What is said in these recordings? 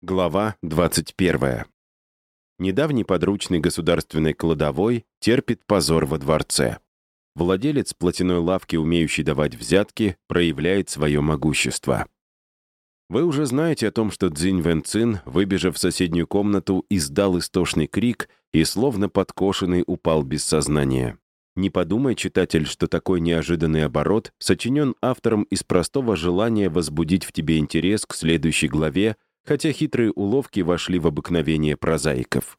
Глава 21. Недавний подручный государственной кладовой терпит позор во дворце. Владелец платяной лавки, умеющий давать взятки, проявляет свое могущество. Вы уже знаете о том, что Цзинь Вэнцин, выбежав в соседнюю комнату, издал истошный крик и, словно подкошенный, упал без сознания. Не подумай, читатель, что такой неожиданный оборот сочинен автором из простого желания возбудить в тебе интерес к следующей главе — хотя хитрые уловки вошли в обыкновение прозаиков.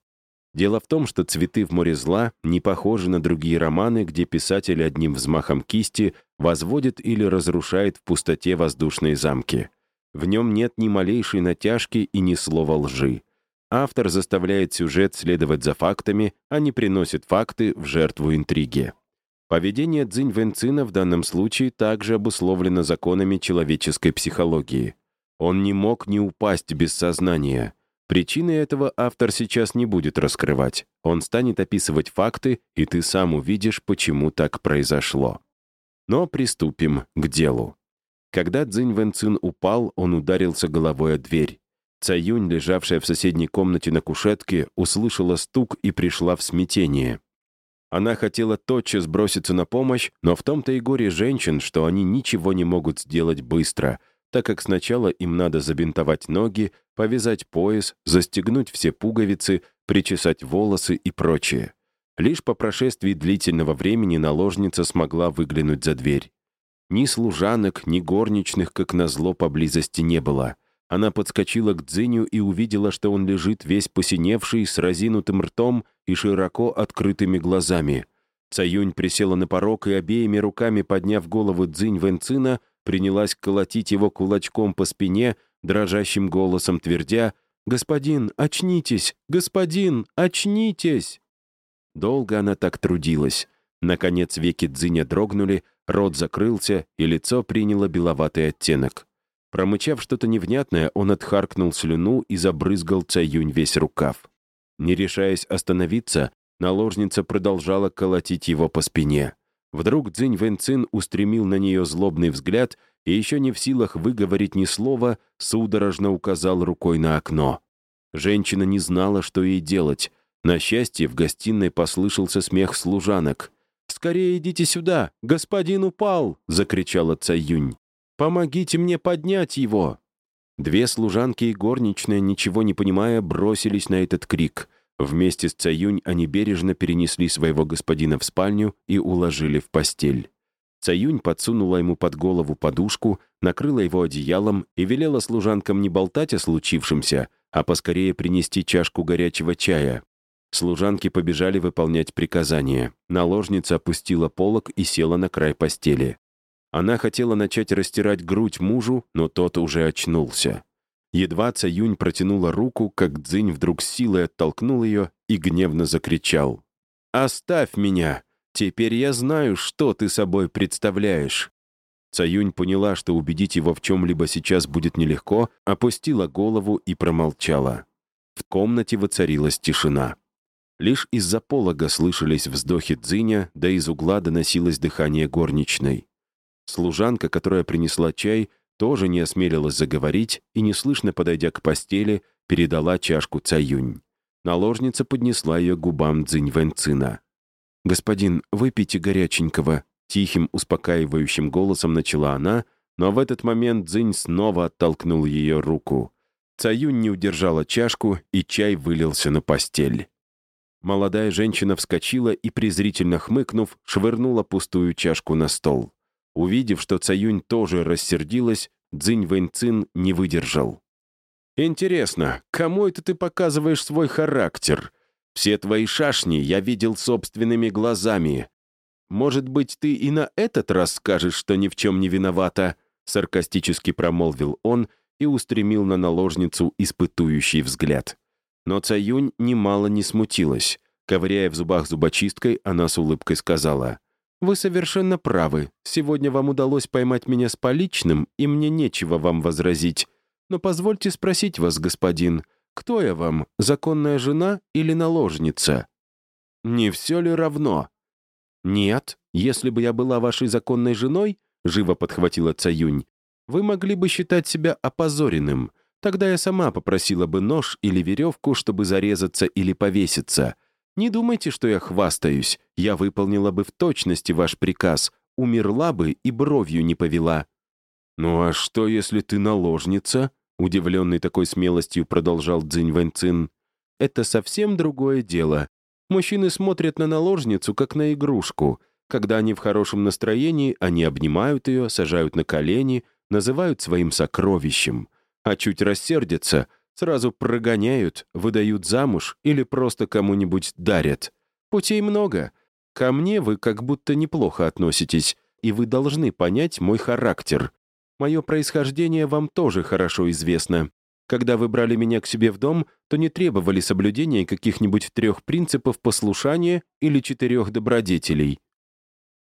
Дело в том, что «Цветы в море зла» не похожи на другие романы, где писатель одним взмахом кисти возводит или разрушает в пустоте воздушные замки. В нем нет ни малейшей натяжки и ни слова лжи. Автор заставляет сюжет следовать за фактами, а не приносит факты в жертву интриги. Поведение Цзинь Вэнцина в данном случае также обусловлено законами человеческой психологии. Он не мог не упасть без сознания. Причины этого автор сейчас не будет раскрывать. Он станет описывать факты, и ты сам увидишь, почему так произошло. Но приступим к делу. Когда Цзинь Вэнцин упал, он ударился головой о дверь. Цаюнь, лежавшая в соседней комнате на кушетке, услышала стук и пришла в смятение. Она хотела тотчас броситься на помощь, но в том-то и горе женщин, что они ничего не могут сделать быстро, так как сначала им надо забинтовать ноги, повязать пояс, застегнуть все пуговицы, причесать волосы и прочее. Лишь по прошествии длительного времени наложница смогла выглянуть за дверь. Ни служанок, ни горничных, как назло, поблизости не было. Она подскочила к Дзиню и увидела, что он лежит весь посиневший, с разинутым ртом и широко открытыми глазами. Цаюнь присела на порог и обеими руками, подняв голову Дзинь Вэнцина, принялась колотить его кулачком по спине, дрожащим голосом твердя «Господин, очнитесь! Господин, очнитесь!» Долго она так трудилась. Наконец веки Дзиня дрогнули, рот закрылся, и лицо приняло беловатый оттенок. Промычав что-то невнятное, он отхаркнул слюну и забрызгал Цаюнь весь рукав. Не решаясь остановиться, наложница продолжала колотить его по спине. Вдруг Цзинь Вэнцин устремил на нее злобный взгляд и еще не в силах выговорить ни слова, судорожно указал рукой на окно. Женщина не знала, что ей делать. На счастье, в гостиной послышался смех служанок. «Скорее идите сюда! Господин упал!» — закричала Цаюнь. «Помогите мне поднять его!» Две служанки и горничная, ничего не понимая, бросились на этот крик — Вместе с Цаюнь они бережно перенесли своего господина в спальню и уложили в постель. Цаюнь подсунула ему под голову подушку, накрыла его одеялом и велела служанкам не болтать о случившемся, а поскорее принести чашку горячего чая. Служанки побежали выполнять приказания. Наложница опустила полог и села на край постели. Она хотела начать растирать грудь мужу, но тот уже очнулся. Едва Цаюнь протянула руку, как Цзинь вдруг силой оттолкнул ее и гневно закричал. «Оставь меня! Теперь я знаю, что ты собой представляешь!» Цаюнь поняла, что убедить его в чем-либо сейчас будет нелегко, опустила голову и промолчала. В комнате воцарилась тишина. Лишь из-за полога слышались вздохи Дзиня, да из угла доносилось дыхание горничной. Служанка, которая принесла чай, тоже не осмелилась заговорить и, неслышно подойдя к постели, передала чашку Цаюнь. Наложница поднесла ее губам Цзинь Вэнцина. «Господин, выпейте горяченького», — тихим, успокаивающим голосом начала она, но в этот момент Цзинь снова оттолкнул ее руку. Цаюнь не удержала чашку, и чай вылился на постель. Молодая женщина вскочила и, презрительно хмыкнув, швырнула пустую чашку на стол. Увидев, что Цаюнь тоже рассердилась, Цзинь Вэньцин не выдержал. «Интересно, кому это ты показываешь свой характер? Все твои шашни я видел собственными глазами. Может быть, ты и на этот раз скажешь, что ни в чем не виновата?» саркастически промолвил он и устремил на наложницу испытующий взгляд. Но Цаюнь немало не смутилась. Ковыряя в зубах зубочисткой, она с улыбкой сказала — «Вы совершенно правы. Сегодня вам удалось поймать меня с поличным, и мне нечего вам возразить. Но позвольте спросить вас, господин, кто я вам, законная жена или наложница?» «Не все ли равно?» «Нет, если бы я была вашей законной женой», — живо подхватила Цаюнь, «вы могли бы считать себя опозоренным. Тогда я сама попросила бы нож или веревку, чтобы зарезаться или повеситься. Не думайте, что я хвастаюсь. Я выполнила бы в точности ваш приказ, умерла бы и бровью не повела». «Ну а что, если ты наложница?» Удивленный такой смелостью продолжал Цзинь Вэньцин. «Это совсем другое дело. Мужчины смотрят на наложницу, как на игрушку. Когда они в хорошем настроении, они обнимают ее, сажают на колени, называют своим сокровищем. А чуть рассердятся, сразу прогоняют, выдают замуж или просто кому-нибудь дарят. Путей много. Ко мне вы как будто неплохо относитесь, и вы должны понять мой характер. Мое происхождение вам тоже хорошо известно. Когда вы брали меня к себе в дом, то не требовали соблюдения каких-нибудь трех принципов послушания или четырех добродетелей.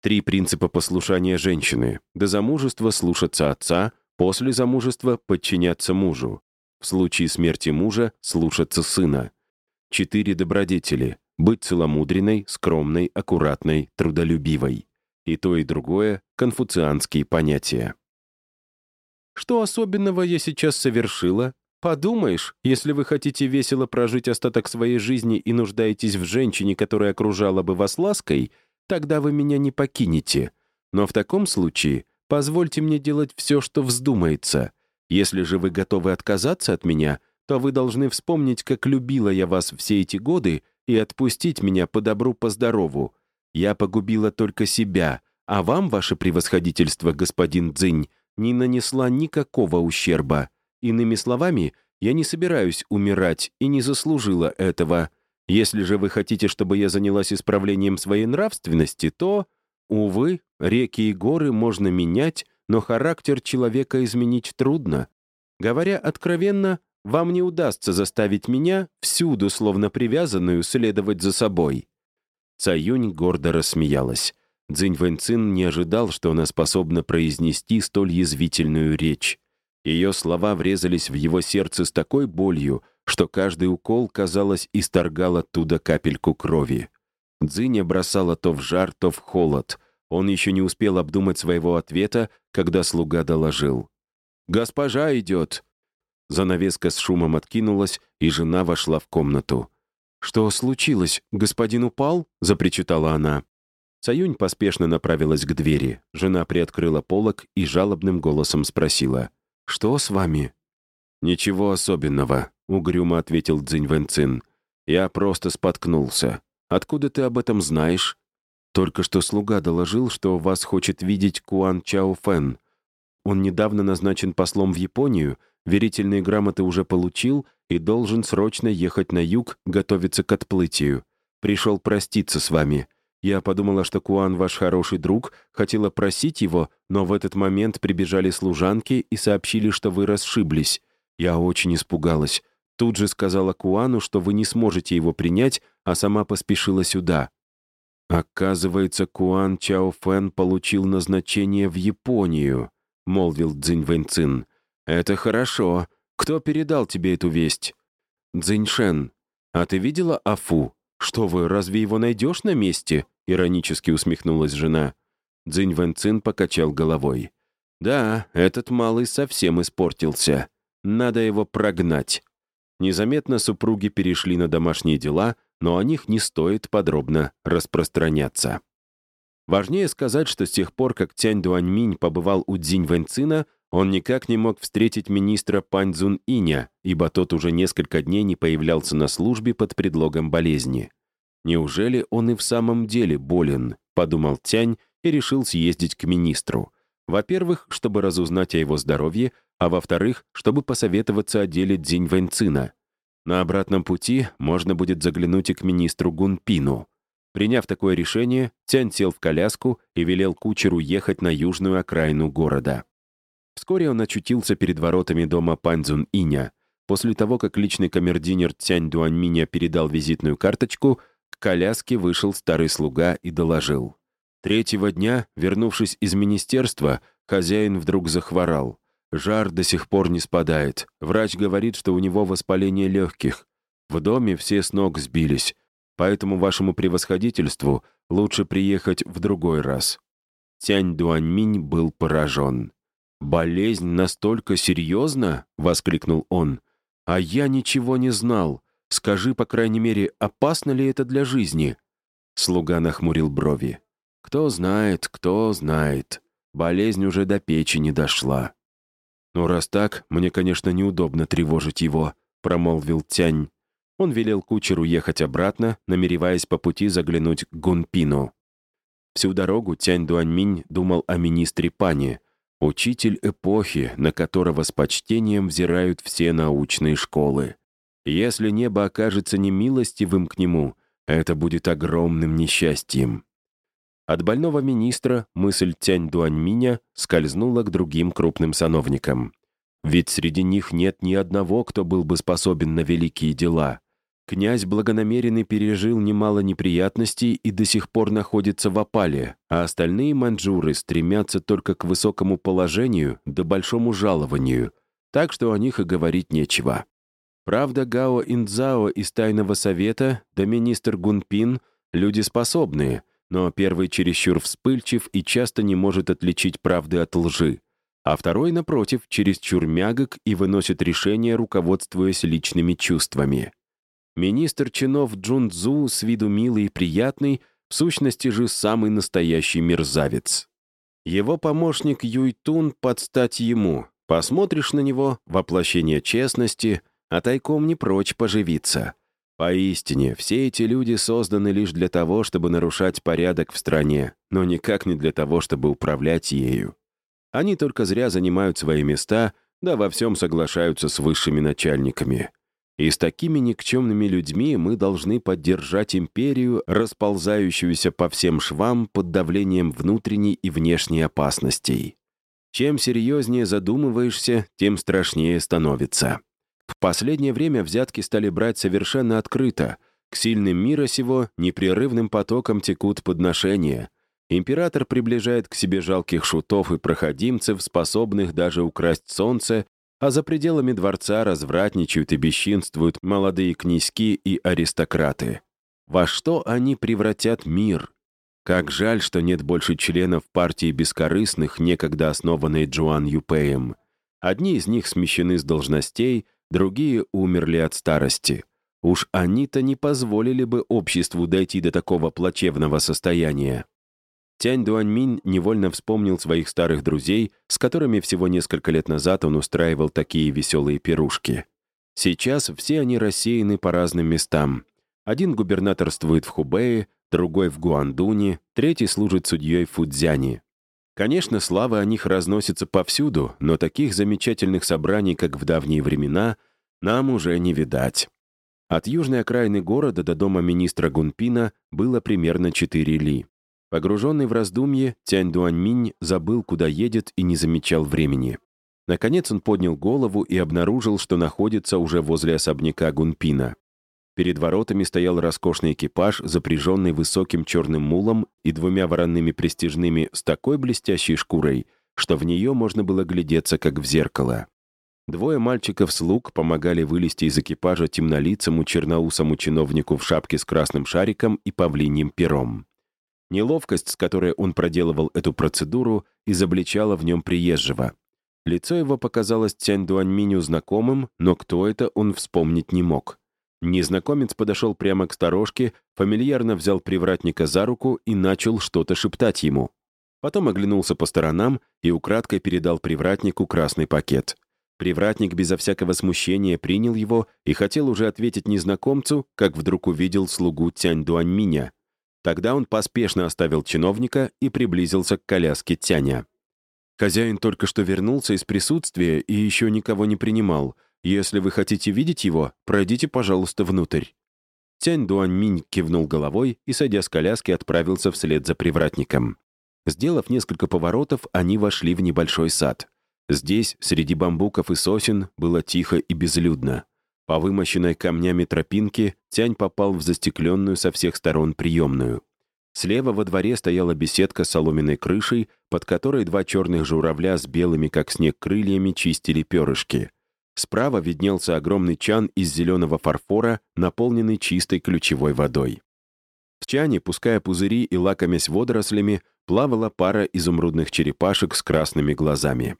Три принципа послушания женщины. До замужества слушаться отца, после замужества подчиняться мужу. В случае смерти мужа слушаться сына. Четыре добродетели. Быть целомудренной, скромной, аккуратной, трудолюбивой. И то, и другое — конфуцианские понятия. Что особенного я сейчас совершила? Подумаешь, если вы хотите весело прожить остаток своей жизни и нуждаетесь в женщине, которая окружала бы вас лаской, тогда вы меня не покинете. Но в таком случае позвольте мне делать все, что вздумается. Если же вы готовы отказаться от меня, то вы должны вспомнить, как любила я вас все эти годы и отпустить меня по добру, по здорову. Я погубила только себя, а вам, ваше превосходительство, господин Цзинь, не нанесла никакого ущерба. Иными словами, я не собираюсь умирать и не заслужила этого. Если же вы хотите, чтобы я занялась исправлением своей нравственности, то, увы, реки и горы можно менять, но характер человека изменить трудно. Говоря откровенно, вам не удастся заставить меня, всюду словно привязанную, следовать за собой». Цаюнь гордо рассмеялась. Цзинь Вэньцин не ожидал, что она способна произнести столь язвительную речь. Ее слова врезались в его сердце с такой болью, что каждый укол, казалось, исторгал оттуда капельку крови. Дзиня бросала то в жар, то в холод. Он еще не успел обдумать своего ответа, когда слуга доложил. «Госпожа идет!» Занавеска с шумом откинулась, и жена вошла в комнату. «Что случилось? Господин упал?» — запричитала она. Саюнь поспешно направилась к двери. Жена приоткрыла полок и жалобным голосом спросила. «Что с вами?» «Ничего особенного», — угрюмо ответил Цзинь Вэнцин. «Я просто споткнулся. Откуда ты об этом знаешь?» «Только что слуга доложил, что вас хочет видеть Куан Чао Фэн. Он недавно назначен послом в Японию, верительные грамоты уже получил и должен срочно ехать на юг, готовиться к отплытию. Пришел проститься с вами. Я подумала, что Куан ваш хороший друг, хотела просить его, но в этот момент прибежали служанки и сообщили, что вы расшиблись. Я очень испугалась. Тут же сказала Куану, что вы не сможете его принять, а сама поспешила сюда. «Оказывается, Куан Чао Фэн получил назначение в Японию», — молвил Цзинь Вэньцин. «Это хорошо. Кто передал тебе эту весть?» «Цзиньшен. А ты видела Афу? Что вы, разве его найдешь на месте?» — иронически усмехнулась жена. Цзинь Вэнцин покачал головой. «Да, этот малый совсем испортился. Надо его прогнать». Незаметно супруги перешли на домашние дела, но о них не стоит подробно распространяться. Важнее сказать, что с тех пор, как Тянь Дуаньминь побывал у Цзинь Вэнцина, он никак не мог встретить министра Пань Цзун Иня, ибо тот уже несколько дней не появлялся на службе под предлогом болезни. «Неужели он и в самом деле болен?» — подумал Тянь и решил съездить к министру. Во-первых, чтобы разузнать о его здоровье, а во-вторых, чтобы посоветоваться о деле Дзинь Вэньцина. На обратном пути можно будет заглянуть и к министру Гунпину. Приняв такое решение, Тянь сел в коляску и велел кучеру ехать на южную окраину города. Вскоре он очутился перед воротами дома Паньцзун Иня. После того, как личный камердинер Тянь Дуаньминя передал визитную карточку — к коляске вышел старый слуга и доложил. Третьего дня, вернувшись из министерства, хозяин вдруг захворал. Жар до сих пор не спадает. Врач говорит, что у него воспаление легких. В доме все с ног сбились. Поэтому вашему превосходительству лучше приехать в другой раз. Тянь Дуаньминь был поражен. «Болезнь настолько серьезна?» — воскликнул он. «А я ничего не знал. Скажи, по крайней мере, опасно ли это для жизни?» Слуга нахмурил брови. «Кто знает, кто знает. Болезнь уже до печени дошла». «Ну, раз так, мне, конечно, неудобно тревожить его», — промолвил Тянь. Он велел кучеру ехать обратно, намереваясь по пути заглянуть к Гунпину. Всю дорогу Тянь Дуаньминь думал о министре Пане, учитель эпохи, на которого с почтением взирают все научные школы. Если небо окажется немилостивым к нему, это будет огромным несчастьем. От больного министра мысль Тянь Дуаньминя скользнула к другим крупным сановникам. Ведь среди них нет ни одного, кто был бы способен на великие дела. Князь благонамеренный пережил немало неприятностей и до сих пор находится в опале, а остальные маньчжуры стремятся только к высокому положению да большому жалованию, так что о них и говорить нечего. Правда, Гао Индзао из Тайного Совета да министр Гунпин — люди способные, но первый чересчур вспыльчив и часто не может отличить правды от лжи, а второй, напротив, чересчур мягок и выносит решения, руководствуясь личными чувствами. Министр чинов Джун Цзу с виду милый и приятный, в сущности же самый настоящий мерзавец. Его помощник Юйтун под стать ему. Посмотришь на него — воплощение честности, а тайком не прочь поживиться. Поистине, все эти люди созданы лишь для того, чтобы нарушать порядок в стране, но никак не для того, чтобы управлять ею. Они только зря занимают свои места, да во всем соглашаются с высшими начальниками. И с такими никчемными людьми мы должны поддержать империю, расползающуюся по всем швам под давлением внутренней и внешней опасностей. Чем серьезнее задумываешься, тем страшнее становится. В последнее время взятки стали брать совершенно открыто. К сильным мира сего непрерывным потоком текут подношения. Император приближает к себе жалких шутов и проходимцев, способных даже украсть солнце а за пределами дворца развратничают и бесчинствуют молодые князьки и аристократы. Во что они превратят мир? Как жаль, что нет больше членов партии бескорыстных, некогда основанной Джоан Юпеем. Одни из них смещены с должностей, другие умерли от старости. Уж они-то не позволили бы обществу дойти до такого плачевного состояния. Тянь Дуаньмин невольно вспомнил своих старых друзей, с которыми всего несколько лет назад он устраивал такие веселые пирушки. Сейчас все они рассеяны по разным местам. Один губернаторствует в Хубее, другой в Гуандуне, третий служит судьей в Фудзяне. Конечно, слава о них разносится повсюду, но таких замечательных собраний, как в давние времена, нам уже не видать. От южной окраины города до дома министра Гунпина было примерно 4 ли. Погруженный в раздумье, Тянь Дуаньминь забыл, куда едет, и не замечал времени. Наконец он поднял голову и обнаружил, что находится уже возле особняка Гунпина. Перед воротами стоял роскошный экипаж, запряженный высоким черным мулом и двумя воронными престижными с такой блестящей шкурой, что в нее можно было глядеться, как в зеркало. Двое мальчиков-слуг помогали вылезти из экипажа темнолицому черноусому чиновнику в шапке с красным шариком и павлиньим пером. Неловкость, с которой он проделывал эту процедуру, изобличала в нем приезжего. Лицо его показалось Тянь Дуаньминю знакомым, но кто это, он вспомнить не мог. Незнакомец подошел прямо к сторожке, фамильярно взял привратника за руку и начал что-то шептать ему. Потом оглянулся по сторонам и украдкой передал привратнику красный пакет. Привратник безо всякого смущения принял его и хотел уже ответить незнакомцу, как вдруг увидел слугу Тянь Дуаньминя, Тогда он поспешно оставил чиновника и приблизился к коляске Тяня. «Хозяин только что вернулся из присутствия и еще никого не принимал. Если вы хотите видеть его, пройдите, пожалуйста, внутрь». Тянь Дуаньминь кивнул головой и, сойдя с коляски, отправился вслед за привратником. Сделав несколько поворотов, они вошли в небольшой сад. Здесь, среди бамбуков и сосен, было тихо и безлюдно. По вымощенной камнями тропинке Тянь попал в застекленную со всех сторон приемную. Слева во дворе стояла беседка с соломенной крышей, под которой два черных журавля с белыми, как снег, крыльями чистили перышки. Справа виднелся огромный чан из зеленого фарфора, наполненный чистой ключевой водой. В чане, пуская пузыри и лакомясь водорослями, плавала пара изумрудных черепашек с красными глазами.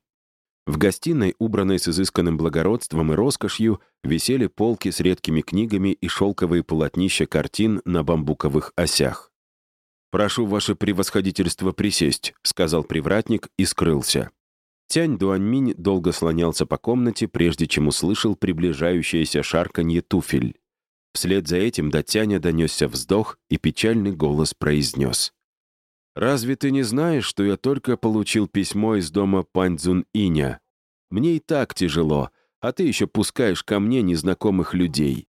В гостиной, убранной с изысканным благородством и роскошью, висели полки с редкими книгами и шелковые полотнища картин на бамбуковых осях. «Прошу ваше превосходительство присесть», — сказал привратник и скрылся. Тянь Дуаньминь долго слонялся по комнате, прежде чем услышал приближающееся шарканье туфель. Вслед за этим до Тяня донесся вздох, и печальный голос произнес. «Разве ты не знаешь, что я только получил письмо из дома Паньцзун Иня? Мне и так тяжело, а ты еще пускаешь ко мне незнакомых людей.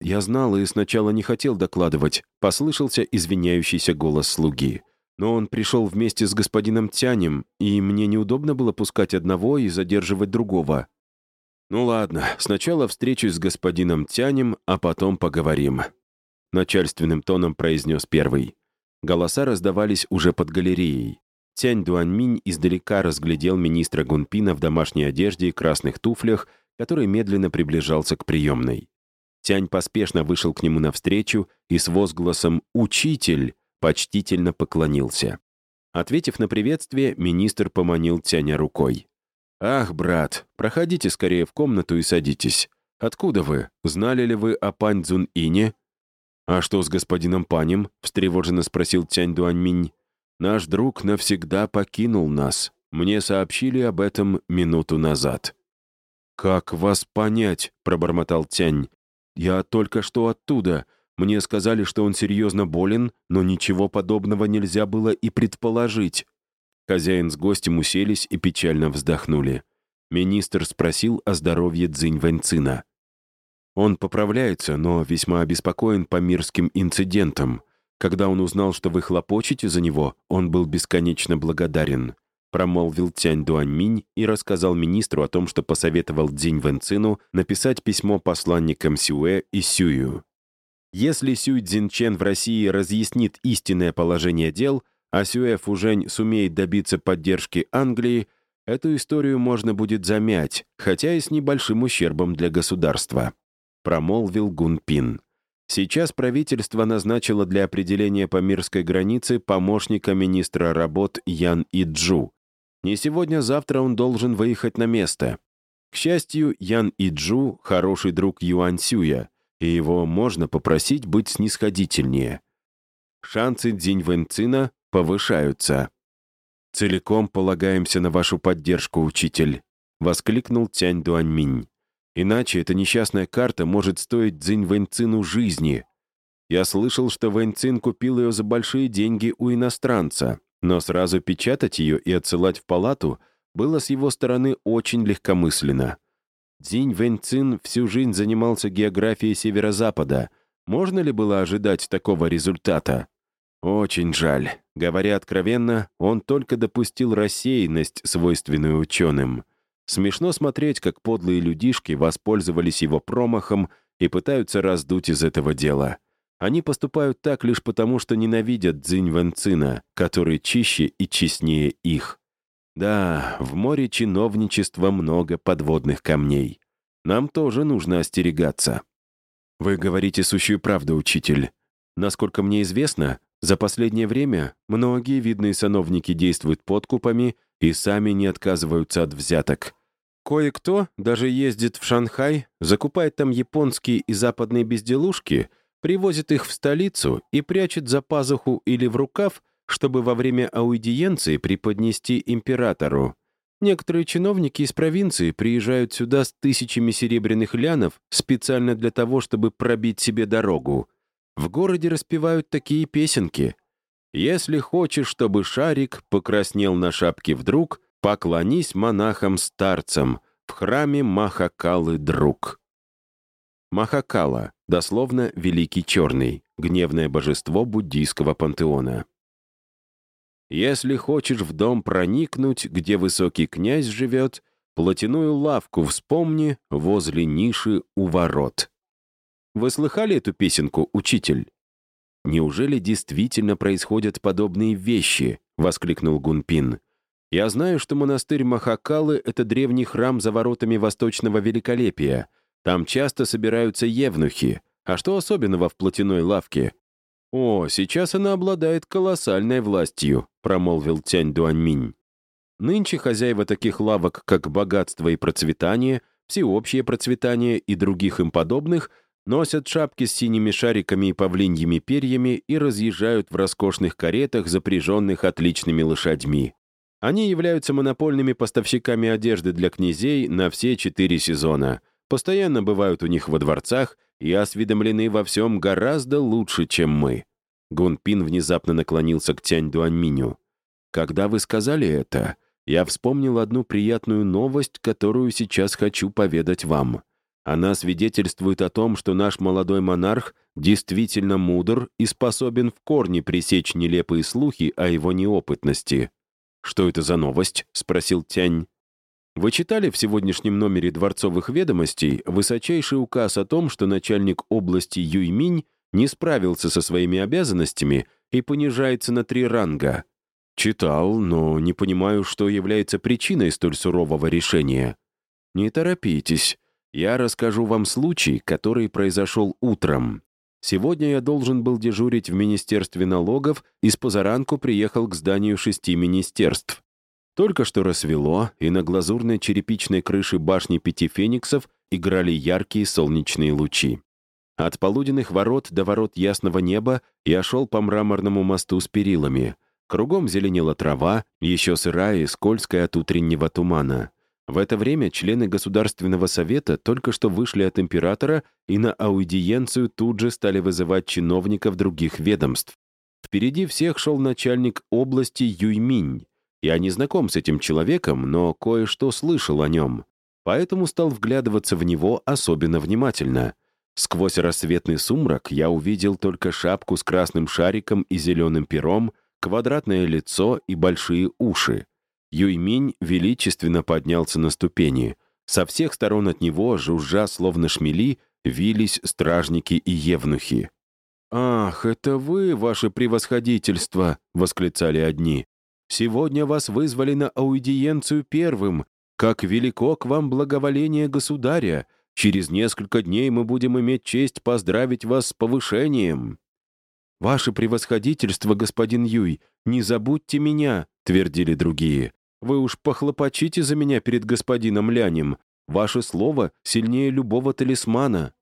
Я знал и сначала не хотел докладывать, послышался извиняющийся голос слуги. Но он пришел вместе с господином Тянем, и мне неудобно было пускать одного и задерживать другого. Ну ладно, сначала встречусь с господином Тянем, а потом поговорим. Начальственным тоном произнес первый. Голоса раздавались уже под галереей. Тянь Дуаньминь издалека разглядел министра Гунпина в домашней одежде и красных туфлях, который медленно приближался к приемной. Тянь поспешно вышел к нему навстречу и с возгласом «Учитель!» Почтительно поклонился. Ответив на приветствие, министр поманил Тяня рукой. «Ах, брат, проходите скорее в комнату и садитесь. Откуда вы? Знали ли вы о Пань Цзун Ине?» «А что с господином Панем?» — встревоженно спросил Тянь Дуаньминь. «Наш друг навсегда покинул нас. Мне сообщили об этом минуту назад». «Как вас понять?» — пробормотал Тянь. «Я только что оттуда. Мне сказали, что он серьезно болен, но ничего подобного нельзя было и предположить». Хозяин с гостем уселись и печально вздохнули. Министр спросил о здоровье Цзинь Вэньцина. Он поправляется, но весьма обеспокоен по мирским инцидентам. Когда он узнал, что вы хлопочете за него, он был бесконечно благодарен промолвил Тянь Дуаньминь и рассказал министру о том, что посоветовал Цзинь Вэнцину написать письмо посланникам Сюэ и Сюю. Если Сюй Цзинчен в России разъяснит истинное положение дел, а Сюэ Фужень сумеет добиться поддержки Англии, эту историю можно будет замять, хотя и с небольшим ущербом для государства», — промолвил Гунпин. Сейчас правительство назначило для определения помирской границы помощника министра работ Ян Иджу, не сегодня-завтра он должен выехать на место. К счастью, Ян Иджу — хороший друг Юань Сюя, и его можно попросить быть снисходительнее. Шансы Дзинь Вэнцина повышаются. «Целиком полагаемся на вашу поддержку, учитель», — воскликнул Тянь Дуаньминь. «Иначе эта несчастная карта может стоить Цзинь Вэньцину жизни. Я слышал, что Вэньцин купил ее за большие деньги у иностранца. Но сразу печатать ее и отсылать в палату было с его стороны очень легкомысленно. Дзинь Вэньцин всю жизнь занимался географией Северо-Запада. Можно ли было ожидать такого результата? Очень жаль. Говоря откровенно, он только допустил рассеянность, свойственную ученым. Смешно смотреть, как подлые людишки воспользовались его промахом и пытаются раздуть из этого дела. Они поступают так лишь потому, что ненавидят Цзинь Вэнцина, который чище и честнее их. Да, в море чиновничества много подводных камней. Нам тоже нужно остерегаться. Вы говорите сущую правду, учитель. Насколько мне известно, за последнее время многие видные сановники действуют подкупами и сами не отказываются от взяток. Кое-кто даже ездит в Шанхай, закупает там японские и западные безделушки — привозит их в столицу и прячет за пазуху или в рукав, чтобы во время аудиенции преподнести императору. Некоторые чиновники из провинции приезжают сюда с тысячами серебряных лянов специально для того, чтобы пробить себе дорогу. В городе распевают такие песенки. «Если хочешь, чтобы шарик покраснел на шапке вдруг, поклонись монахам-старцам, в храме Махакалы друг». Махакала, дословно «Великий Черный», гневное божество буддийского пантеона. Если хочешь в дом проникнуть, где высокий князь живет, платяную лавку вспомни возле ниши у ворот. Вы слыхали эту песенку, учитель? «Неужели действительно происходят подобные вещи?» — воскликнул Гунпин. «Я знаю, что монастырь Махакалы — это древний храм за воротами восточного великолепия, там часто собираются евнухи. А что особенного в платяной лавке? «О, сейчас она обладает колоссальной властью», — промолвил Тянь Дуаньминь. Нынче хозяева таких лавок, как «Богатство и процветание», «Всеобщее процветание» и других им подобных, носят шапки с синими шариками и павлиньими перьями и разъезжают в роскошных каретах, запряженных отличными лошадьми. Они являются монопольными поставщиками одежды для князей на все четыре сезона, постоянно бывают у них во дворцах и осведомлены во всем гораздо лучше, чем мы. Гунпин внезапно наклонился к Тянь Дуаньминю. «Когда вы сказали это, я вспомнил одну приятную новость, которую сейчас хочу поведать вам. Она свидетельствует о том, что наш молодой монарх действительно мудр и способен в корне пресечь нелепые слухи о его неопытности». «Что это за новость?» — спросил Тянь. Вы читали в сегодняшнем номере «Дворцовых ведомостей» высочайший указ о том, что начальник области Юйминь не справился со своими обязанностями и понижается на три ранга. Читал, но не понимаю, что является причиной столь сурового решения. Не торопитесь. Я расскажу вам случай, который произошел утром. Сегодня я должен был дежурить в Министерстве налогов и с позаранку приехал к зданию шести министерств. Только что рассвело, и на глазурной черепичной крыше башни пяти фениксов играли яркие солнечные лучи. От полуденных ворот до ворот ясного неба я шел по мраморному мосту с перилами. Кругом зеленела трава, еще сырая и скользкая от утреннего тумана. В это время члены Государственного совета только что вышли от императора и на аудиенцию тут же стали вызывать чиновников других ведомств. Впереди всех шел начальник области Юйминь. Я не знаком с этим человеком, но кое-что слышал о нем, поэтому стал вглядываться в него особенно внимательно — Сквозь рассветный сумрак я увидел только шапку с красным шариком и зеленым пером, квадратное лицо и большие уши. Юйминь величественно поднялся на ступени. Со всех сторон от него, жужжа словно шмели, вились стражники и евнухи. «Ах, это вы, ваше превосходительство!» — восклицали одни. «Сегодня вас вызвали на аудиенцию первым. Как велико к вам благоволение государя! Через несколько дней мы будем иметь честь поздравить вас с повышением». «Ваше превосходительство, господин Юй, не забудьте меня», — твердили другие. «Вы уж похлопочите за меня перед господином Лянем. Ваше слово сильнее любого талисмана».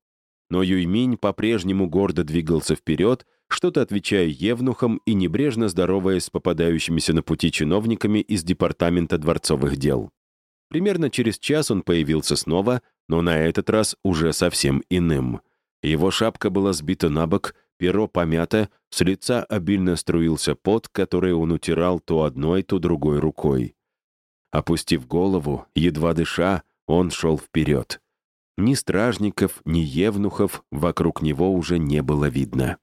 Но Юйминь по-прежнему гордо двигался вперед, что-то отвечая евнухам и небрежно здороваясь с попадающимися на пути чиновниками из Департамента дворцовых дел. Примерно через час он появился снова, но на этот раз уже совсем иным. Его шапка была сбита на бок, перо помято, с лица обильно струился пот, который он утирал то одной, то другой рукой. Опустив голову, едва дыша, он шел вперед. Ни стражников, ни евнухов вокруг него уже не было видно.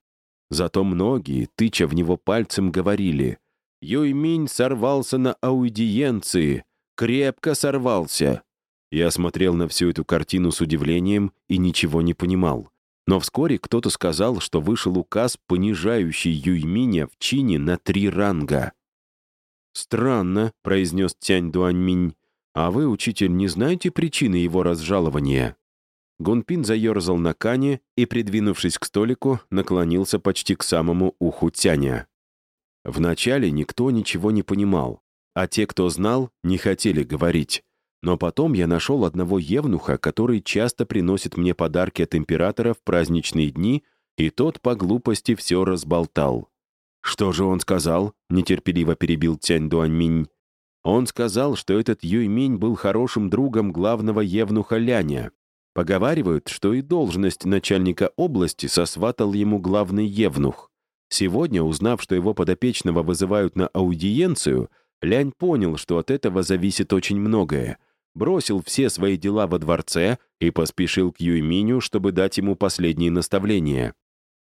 Зато многие, тыча в него пальцем, говорили «Юйминь сорвался на аудиенции, крепко сорвался. Я смотрел на всю эту картину с удивлением и ничего не понимал. Но вскоре кто-то сказал, что вышел указ, понижающий Юйминя в чине на три ранга. «Странно», — произнес Тянь Дуаньминь. «А вы, учитель, не знаете причины его разжалования?» Гунпин заерзал на кане и, придвинувшись к столику, наклонился почти к самому уху Тяня. Вначале никто ничего не понимал а те, кто знал, не хотели говорить. Но потом я нашел одного евнуха, который часто приносит мне подарки от императора в праздничные дни, и тот по глупости все разболтал. «Что же он сказал?» — нетерпеливо перебил Тянь Дуаньминь. Он сказал, что этот Юйминь был хорошим другом главного евнуха Ляня. Поговаривают, что и должность начальника области сосватал ему главный евнух. Сегодня, узнав, что его подопечного вызывают на аудиенцию, Лянь понял, что от этого зависит очень многое. Бросил все свои дела во дворце и поспешил к Юйминю, чтобы дать ему последние наставления.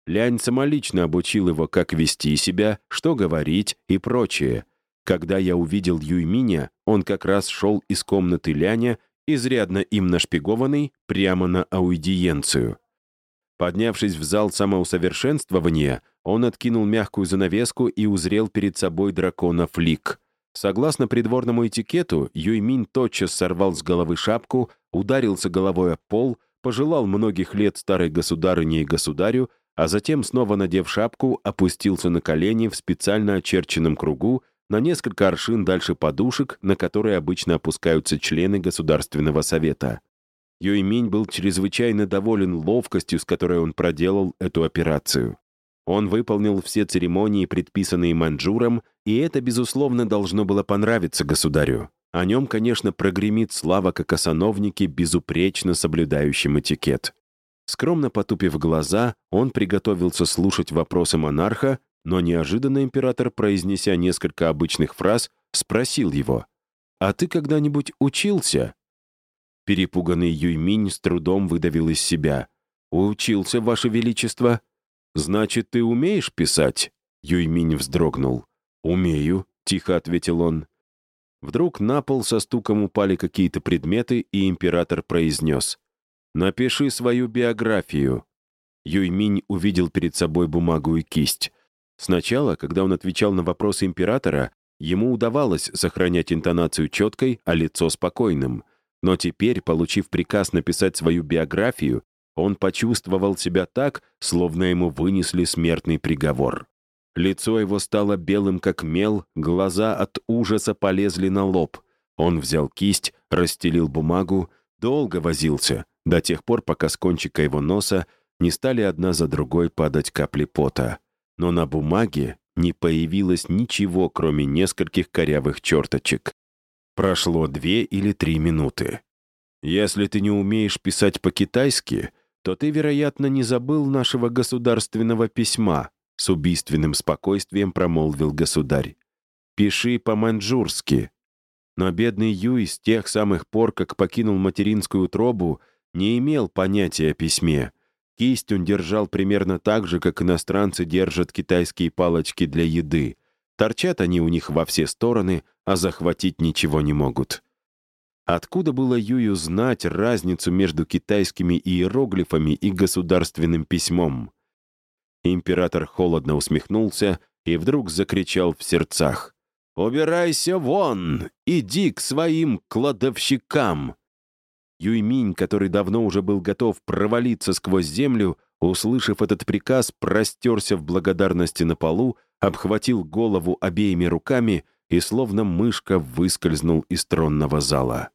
Лянь самолично обучил его, как вести себя, что говорить и прочее. Когда я увидел Юйминя, он как раз шел из комнаты Ляня, изрядно им нашпигованный, прямо на аудиенцию. Поднявшись в зал самоусовершенствования, он откинул мягкую занавеску и узрел перед собой дракона Флик — Согласно придворному этикету, Юйминь тотчас сорвал с головы шапку, ударился головой о пол, пожелал многих лет старой государыне и государю, а затем, снова надев шапку, опустился на колени в специально очерченном кругу, на несколько аршин дальше подушек, на которые обычно опускаются члены Государственного совета. Юйминь был чрезвычайно доволен ловкостью, с которой он проделал эту операцию. Он выполнил все церемонии, предписанные маньчжуром, и это, безусловно, должно было понравиться государю. О нем, конечно, прогремит слава как о сановнике, безупречно соблюдающем этикет. Скромно потупив глаза, он приготовился слушать вопросы монарха, но неожиданно император, произнеся несколько обычных фраз, спросил его, «А ты когда-нибудь учился?» Перепуганный Юйминь с трудом выдавил из себя. «Учился, Ваше Величество?» «Значит, ты умеешь писать?» Юйминь вздрогнул. «Умею», — тихо ответил он. Вдруг на пол со стуком упали какие-то предметы, и император произнес. «Напиши свою биографию». Юйминь увидел перед собой бумагу и кисть. Сначала, когда он отвечал на вопросы императора, ему удавалось сохранять интонацию четкой, а лицо спокойным. Но теперь, получив приказ написать свою биографию, он почувствовал себя так, словно ему вынесли смертный приговор. Лицо его стало белым, как мел, глаза от ужаса полезли на лоб. Он взял кисть, расстелил бумагу, долго возился, до тех пор, пока с кончика его носа не стали одна за другой падать капли пота но на бумаге не появилось ничего, кроме нескольких корявых черточек. Прошло две или три минуты. Если ты не умеешь писать по-китайски, то ты, вероятно, не забыл нашего государственного письма, с убийственным спокойствием промолвил государь. Пиши по-маньчжурски. Но бедный Юй с тех самых пор, как покинул материнскую утробу, не имел понятия о письме, Кисть он держал примерно так же, как иностранцы держат китайские палочки для еды. Торчат они у них во все стороны, а захватить ничего не могут. Откуда было Юю знать разницу между китайскими иероглифами и государственным письмом? Император холодно усмехнулся и вдруг закричал в сердцах. «Убирайся вон! Иди к своим кладовщикам!» Юйминь, который давно уже был готов провалиться сквозь землю, услышав этот приказ, простерся в благодарности на полу, обхватил голову обеими руками и словно мышка выскользнул из тронного зала.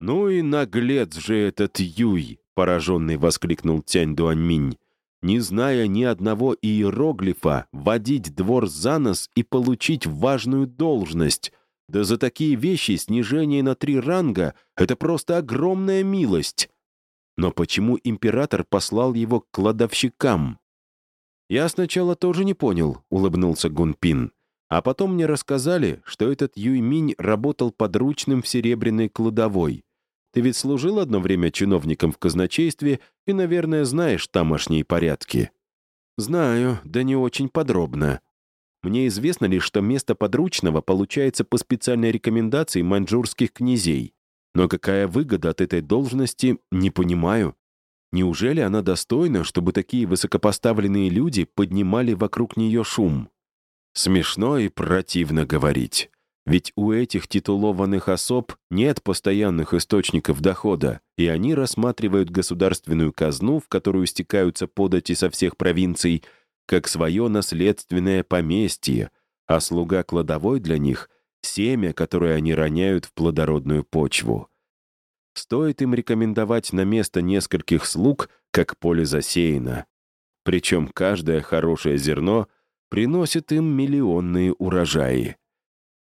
«Ну и наглец же этот Юй!» — пораженный воскликнул Тянь Дуаньминь. «Не зная ни одного иероглифа, водить двор за нос и получить важную должность — да за такие вещи снижение на три ранга — это просто огромная милость. Но почему император послал его к кладовщикам? «Я сначала тоже не понял», — улыбнулся Гунпин. «А потом мне рассказали, что этот Юйминь работал подручным в серебряной кладовой. Ты ведь служил одно время чиновником в казначействе и, наверное, знаешь тамошние порядки». «Знаю, да не очень подробно», мне известно лишь, что место подручного получается по специальной рекомендации маньчжурских князей. Но какая выгода от этой должности, не понимаю. Неужели она достойна, чтобы такие высокопоставленные люди поднимали вокруг нее шум? Смешно и противно говорить. Ведь у этих титулованных особ нет постоянных источников дохода, и они рассматривают государственную казну, в которую стекаются подати со всех провинций, как свое наследственное поместье, а слуга кладовой для них — семя, которое они роняют в плодородную почву. Стоит им рекомендовать на место нескольких слуг, как поле засеяно. Причем каждое хорошее зерно приносит им миллионные урожаи.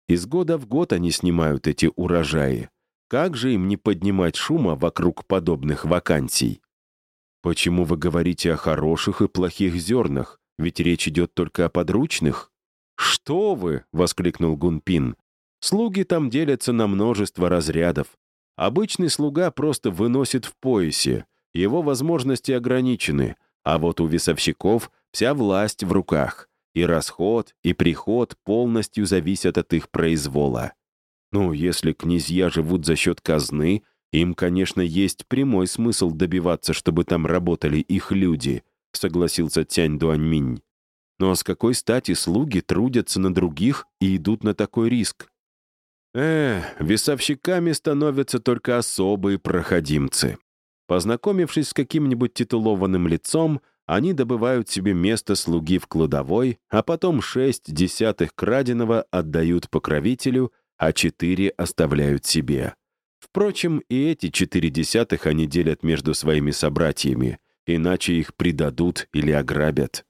Из года в год они снимают эти урожаи. Как же им не поднимать шума вокруг подобных вакансий? Почему вы говорите о хороших и плохих зернах? Ведь речь идет только о подручных. «Что вы!» — воскликнул Гунпин. «Слуги там делятся на множество разрядов. Обычный слуга просто выносит в поясе. Его возможности ограничены. А вот у весовщиков вся власть в руках. И расход, и приход полностью зависят от их произвола. Ну, если князья живут за счет казны, им, конечно, есть прямой смысл добиваться, чтобы там работали их люди —— согласился Тянь Дуаньминь. «Но с какой стати слуги трудятся на других и идут на такой риск?» «Э, весовщиками становятся только особые проходимцы. Познакомившись с каким-нибудь титулованным лицом, они добывают себе место слуги в кладовой, а потом шесть десятых краденого отдают покровителю, а четыре оставляют себе. Впрочем, и эти четыре десятых они делят между своими собратьями, иначе их предадут или ограбят.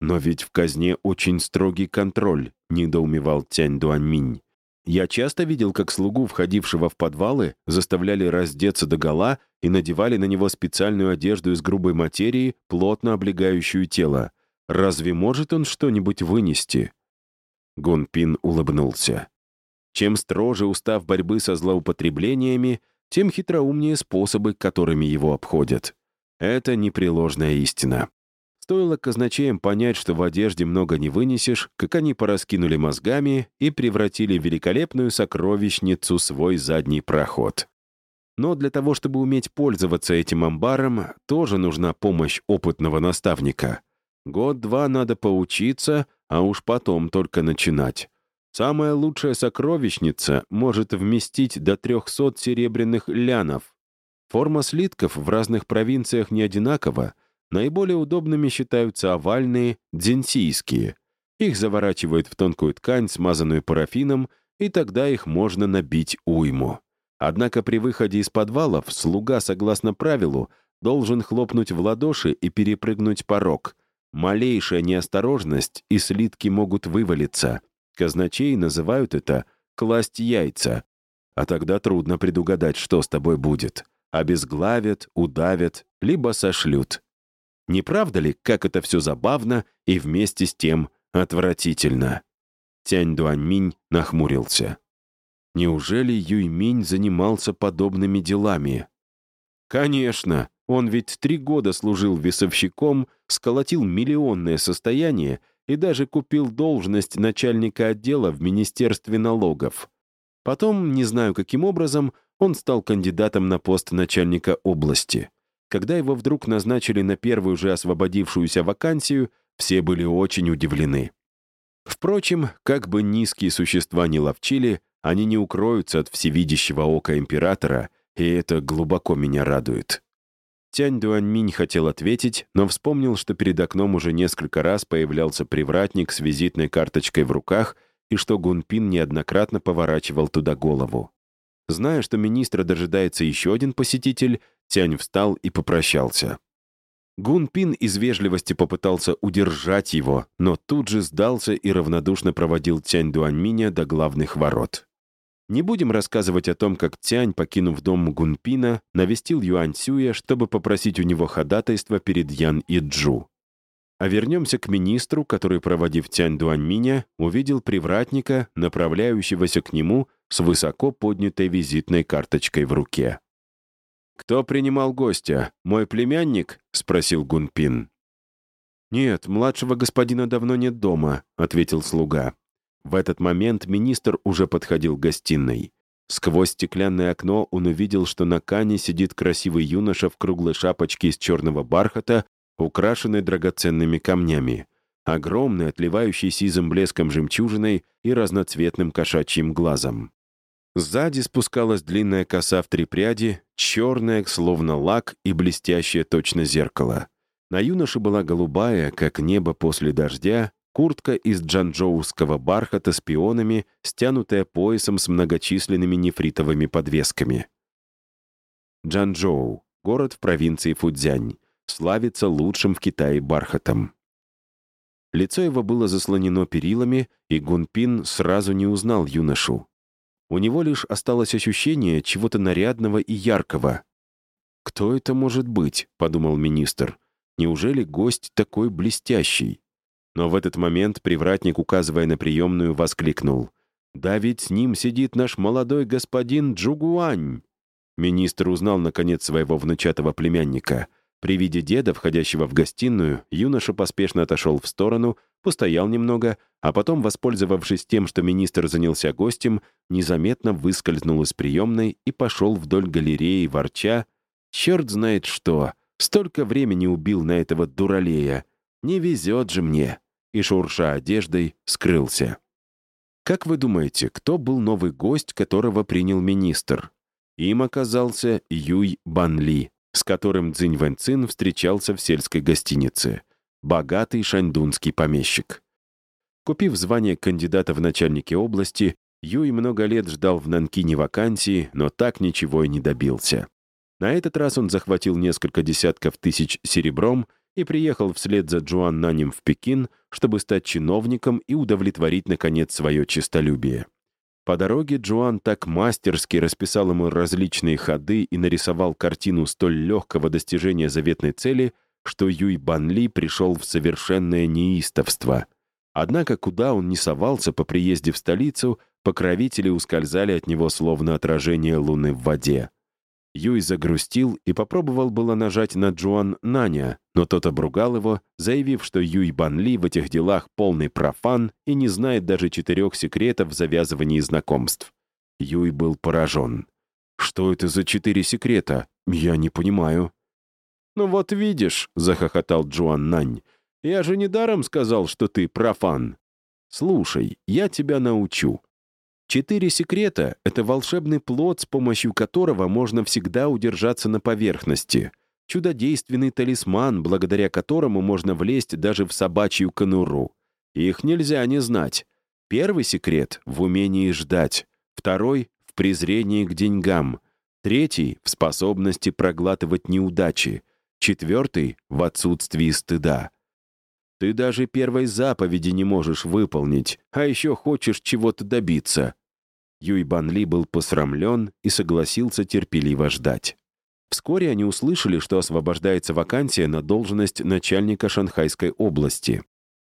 «Но ведь в казне очень строгий контроль», — недоумевал Тянь Дуаньминь. «Я часто видел, как слугу, входившего в подвалы, заставляли раздеться догола и надевали на него специальную одежду из грубой материи, плотно облегающую тело. Разве может он что-нибудь вынести?» Гунпин улыбнулся. Чем строже устав борьбы со злоупотреблениями, тем хитроумнее способы, которыми его обходят. Это непреложная истина. Стоило казначеям понять, что в одежде много не вынесешь, как они пораскинули мозгами и превратили в великолепную сокровищницу свой задний проход. Но для того, чтобы уметь пользоваться этим амбаром, тоже нужна помощь опытного наставника. Год-два надо поучиться, а уж потом только начинать. Самая лучшая сокровищница может вместить до 300 серебряных лянов. Форма слитков в разных провинциях не одинакова — Наиболее удобными считаются овальные, дзинсийские. Их заворачивают в тонкую ткань, смазанную парафином, и тогда их можно набить уйму. Однако при выходе из подвалов слуга, согласно правилу, должен хлопнуть в ладоши и перепрыгнуть порог. Малейшая неосторожность, и слитки могут вывалиться. Казначей называют это «класть яйца». А тогда трудно предугадать, что с тобой будет. Обезглавят, удавят, либо сошлют. Не правда ли, как это все забавно и вместе с тем отвратительно? Тянь Дуаньминь нахмурился. Неужели Юйминь занимался подобными делами? Конечно, он ведь три года служил весовщиком, сколотил миллионное состояние и даже купил должность начальника отдела в Министерстве налогов. Потом, не знаю каким образом, он стал кандидатом на пост начальника области. Когда его вдруг назначили на первую же освободившуюся вакансию, все были очень удивлены. Впрочем, как бы низкие существа не ловчили, они не укроются от всевидящего ока императора, и это глубоко меня радует. Тянь Дуаньминь хотел ответить, но вспомнил, что перед окном уже несколько раз появлялся привратник с визитной карточкой в руках и что Гунпин неоднократно поворачивал туда голову. Зная, что министра дожидается еще один посетитель, Тянь встал и попрощался. Гун Пин из вежливости попытался удержать его, но тут же сдался и равнодушно проводил Тянь Дуаньминя до главных ворот. Не будем рассказывать о том, как Тянь, покинув дом Гунпина, навестил Юань Сюя, чтобы попросить у него ходатайство перед Ян и Джу. А вернемся к министру, который, проводив Тянь Дуаньминя, увидел привратника, направляющегося к нему с высоко поднятой визитной карточкой в руке. «Кто принимал гостя? Мой племянник?» — спросил Гунпин. «Нет, младшего господина давно нет дома», — ответил слуга. В этот момент министр уже подходил к гостиной. Сквозь стеклянное окно он увидел, что на кане сидит красивый юноша в круглой шапочке из черного бархата, украшенной драгоценными камнями, огромный, отливающий сизым блеском жемчужиной и разноцветным кошачьим глазом. Сзади спускалась длинная коса в три пряди, черная, словно лак, и блестящее точно зеркало. На юноше была голубая, как небо после дождя, куртка из джанчжоуского бархата с пионами, стянутая поясом с многочисленными нефритовыми подвесками. Джанчжоу — город в провинции Фудзянь, славится лучшим в Китае бархатом. Лицо его было заслонено перилами, и Гунпин сразу не узнал юношу. У него лишь осталось ощущение чего-то нарядного и яркого. «Кто это может быть?» — подумал министр. «Неужели гость такой блестящий?» Но в этот момент привратник, указывая на приемную, воскликнул. «Да ведь с ним сидит наш молодой господин Джугуань!» Министр узнал, наконец, своего внучатого племянника. При виде деда, входящего в гостиную, юноша поспешно отошел в сторону, постоял немного, а потом, воспользовавшись тем, что министр занялся гостем, незаметно выскользнул из приемной и пошел вдоль галереи, ворча. «Черт знает что! Столько времени убил на этого дуралея! Не везет же мне!» И, шурша одеждой, скрылся. Как вы думаете, кто был новый гость, которого принял министр? Им оказался Юй Банли. С которым Цзинь Вэньцин встречался в сельской гостинице. Богатый шаньдунский помещик. Купив звание кандидата в начальники области, Юй много лет ждал в Нанкине вакансии, но так ничего и не добился. На этот раз он захватил несколько десятков тысяч серебром и приехал вслед за Джуан Нанем в Пекин, чтобы стать чиновником и удовлетворить, наконец, свое честолюбие. По дороге Джуан так мастерски расписал ему различные ходы и нарисовал картину столь легкого достижения заветной цели, что Юй Банли пришел в совершенное неистовство. Однако, куда он не совался по приезде в столицу, покровители ускользали от него словно отражение луны в воде. Юй загрустил и попробовал было нажать на Джуан Наня, но тот обругал его, заявив, что Юй Банли в этих делах полный профан и не знает даже четырех секретов в завязывании знакомств. Юй был поражен. «Что это за четыре секрета? Я не понимаю». «Ну вот видишь», — захохотал Джуан Нань, «я же недаром сказал, что ты профан. Слушай, я тебя научу. Четыре секрета — это волшебный плод, с помощью которого можно всегда удержаться на поверхности. Чудодейственный талисман, благодаря которому можно влезть даже в собачью конуру. Их нельзя не знать. Первый секрет — в умении ждать. Второй — в презрении к деньгам. Третий — в способности проглатывать неудачи. Четвертый — в отсутствии стыда. Ты даже первой заповеди не можешь выполнить, а еще хочешь чего-то добиться». Юй Бан Ли был посрамлен и согласился терпеливо ждать. Вскоре они услышали, что освобождается вакансия на должность начальника Шанхайской области.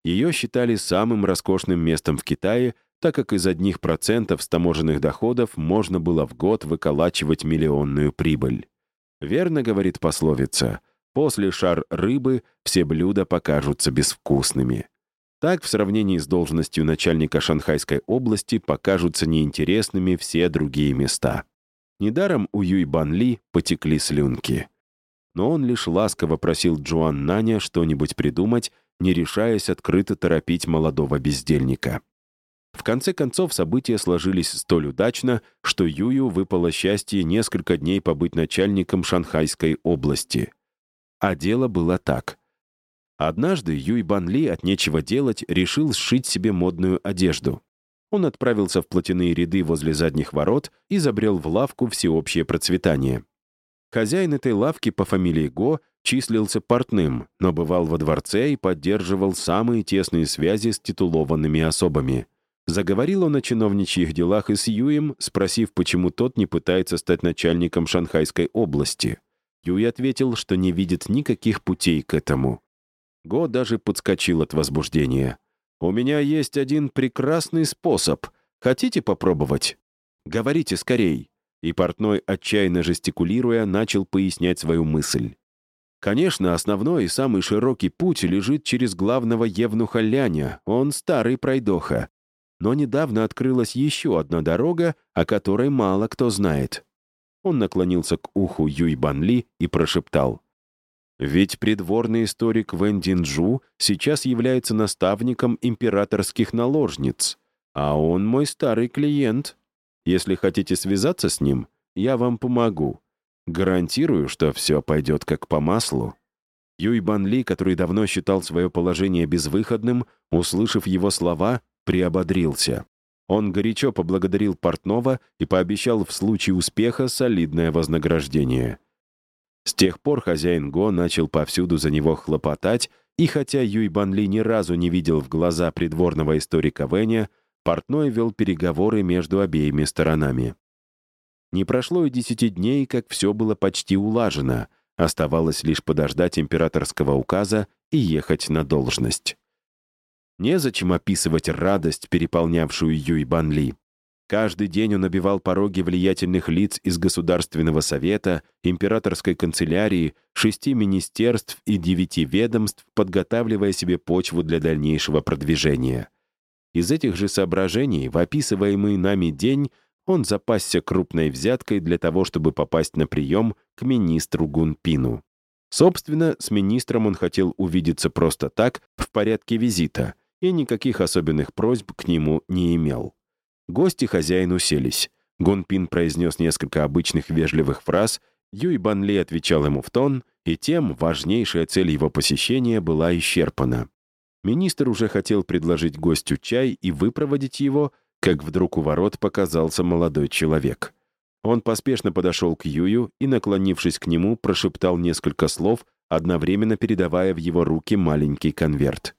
Ее считали самым роскошным местом в Китае, так как из одних процентов с таможенных доходов можно было в год выколачивать миллионную прибыль. Верно говорит пословица После шар рыбы все блюда покажутся безвкусными. Так, в сравнении с должностью начальника Шанхайской области, покажутся неинтересными все другие места. Недаром у Юй Бан Ли потекли слюнки. Но он лишь ласково просил Джуан Наня что-нибудь придумать, не решаясь открыто торопить молодого бездельника. В конце концов, события сложились столь удачно, что Юю выпало счастье несколько дней побыть начальником Шанхайской области. А дело было так. Однажды Юй Бан Ли от нечего делать решил сшить себе модную одежду. Он отправился в платяные ряды возле задних ворот и забрел в лавку «Всеобщее процветание». Хозяин этой лавки по фамилии Го числился портным, но бывал во дворце и поддерживал самые тесные связи с титулованными особами. Заговорил он о чиновничьих делах и с Юем, спросив, почему тот не пытается стать начальником Шанхайской области. Юй ответил, что не видит никаких путей к этому. Го даже подскочил от возбуждения. «У меня есть один прекрасный способ. Хотите попробовать?» «Говорите скорей». И портной, отчаянно жестикулируя, начал пояснять свою мысль. Конечно, основной и самый широкий путь лежит через главного евнуха Ляня, он старый пройдоха. Но недавно открылась еще одна дорога, о которой мало кто знает. Он наклонился к уху Юй Бан Ли и прошептал. «Ведь придворный историк Вэн Динджу сейчас является наставником императорских наложниц, а он мой старый клиент. Если хотите связаться с ним, я вам помогу. Гарантирую, что все пойдет как по маслу». Юй Бан Ли, который давно считал свое положение безвыходным, услышав его слова, приободрился. Он горячо поблагодарил портного и пообещал в случае успеха солидное вознаграждение. С тех пор хозяин Го начал повсюду за него хлопотать, и хотя Юй Банли ни разу не видел в глаза придворного историка Вэня, портной вел переговоры между обеими сторонами. Не прошло и десяти дней, как все было почти улажено, оставалось лишь подождать императорского указа и ехать на должность. Незачем описывать радость, переполнявшую Юй Банли. Каждый день он обивал пороги влиятельных лиц из Государственного совета, императорской канцелярии, шести министерств и девяти ведомств, подготавливая себе почву для дальнейшего продвижения. Из этих же соображений в описываемый нами день он запасся крупной взяткой для того, чтобы попасть на прием к министру Гунпину. Собственно, с министром он хотел увидеться просто так, в порядке визита — и никаких особенных просьб к нему не имел. Гости хозяин уселись. Гонпин произнес несколько обычных вежливых фраз Юй Банли отвечал ему в тон, и тем важнейшая цель его посещения была исчерпана. Министр уже хотел предложить гостю чай и выпроводить его, как вдруг у ворот показался молодой человек. Он поспешно подошел к Юю и, наклонившись к нему, прошептал несколько слов, одновременно передавая в его руки маленький конверт.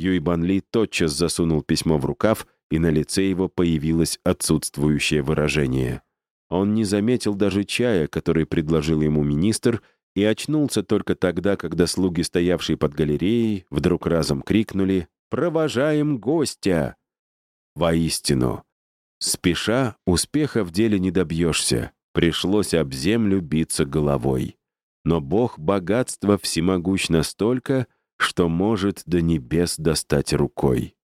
Юй Банли тотчас засунул письмо в рукав, и на лице его появилось отсутствующее выражение. Он не заметил даже чая, который предложил ему министр, и очнулся только тогда, когда слуги, стоявшие под галереей, вдруг разом крикнули «Провожаем гостя!». Воистину, спеша, успеха в деле не добьешься, пришлось об землю биться головой. Но Бог богатства всемогущ настолько, что может до небес достать рукой.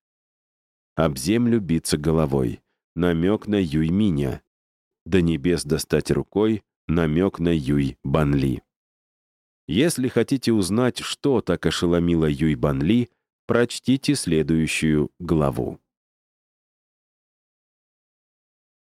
Об землю биться головой. Намек на Юйминя. До небес достать рукой. Намек на Юй Банли. Если хотите узнать, что так ошеломило Юй Банли, прочтите следующую главу.